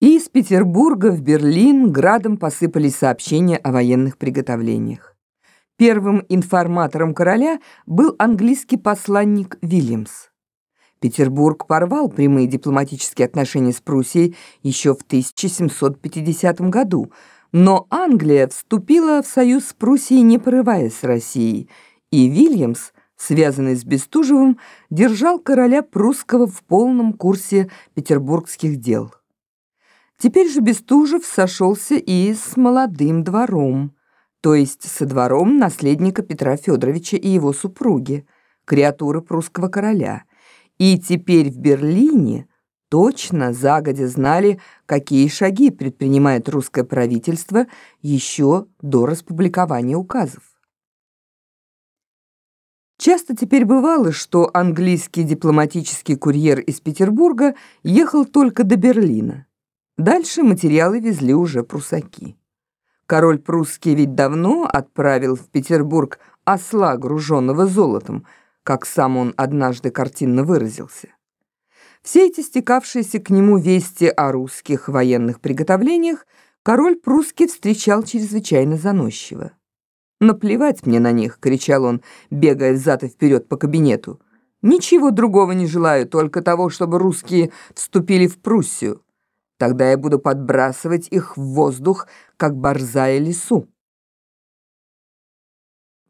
И из Петербурга в Берлин градом посыпались сообщения о военных приготовлениях. Первым информатором короля был английский посланник Вильямс. Петербург порвал прямые дипломатические отношения с Пруссией еще в 1750 году, но Англия вступила в союз с Пруссией, не порываясь с Россией, и Вильямс, связанный с Бестужевым, держал короля прусского в полном курсе петербургских дел. Теперь же Бестужев сошелся и с молодым двором, то есть со двором наследника Петра Федоровича и его супруги, креатуры прусского короля. И теперь в Берлине точно загодя знали, какие шаги предпринимает русское правительство еще до распубликования указов. Часто теперь бывало, что английский дипломатический курьер из Петербурга ехал только до Берлина. Дальше материалы везли уже прусаки. Король прусский ведь давно отправил в Петербург осла, груженного золотом, как сам он однажды картинно выразился. Все эти стекавшиеся к нему вести о русских военных приготовлениях король прусский встречал чрезвычайно заносчиво. «Наплевать мне на них!» — кричал он, бегая взад и вперед по кабинету. «Ничего другого не желаю, только того, чтобы русские вступили в Пруссию». Тогда я буду подбрасывать их в воздух, как борзая лесу.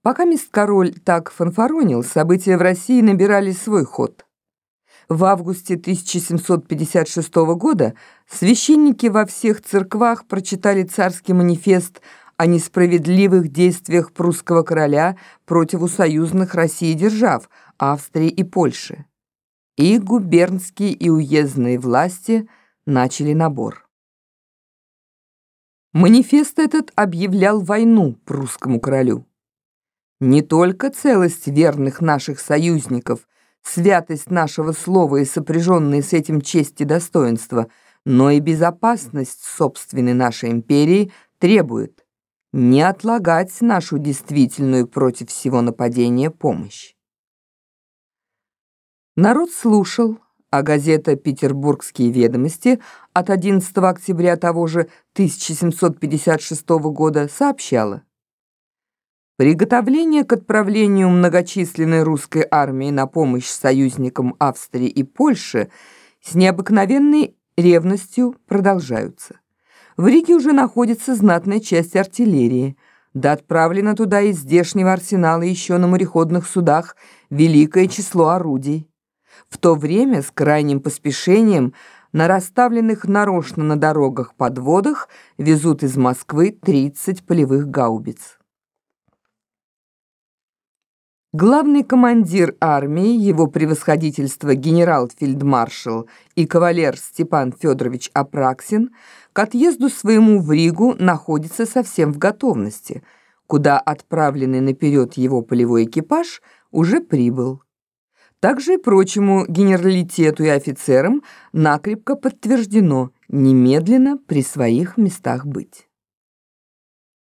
Пока мисс Король так фанфаронил, события в России набирали свой ход. В августе 1756 года священники во всех церквах прочитали царский манифест о несправедливых действиях прусского короля против союзных России держав, Австрии и Польши. И губернские и уездные власти – начали набор. Манифест этот объявлял войну прусскому королю. Не только целость верных наших союзников, святость нашего слова и сопряженные с этим честь и достоинство, но и безопасность собственной нашей империи требует не отлагать нашу действительную против всего нападения помощь. Народ слушал, а газета «Петербургские ведомости» от 11 октября того же 1756 года сообщала Приготовление к отправлению многочисленной русской армии на помощь союзникам Австрии и Польши с необыкновенной ревностью продолжаются. В Риге уже находится знатная часть артиллерии, да отправлено туда из здешнего арсенала еще на мореходных судах великое число орудий. В то время с крайним поспешением на расставленных нарочно на дорогах подводах везут из Москвы 30 полевых гаубиц. Главный командир армии, его превосходительство генерал-фельдмаршал и кавалер Степан Федорович Апраксин к отъезду своему в Ригу находится совсем в готовности, куда отправленный наперед его полевой экипаж уже прибыл. Также и прочему генералитету и офицерам накрепко подтверждено немедленно при своих местах быть.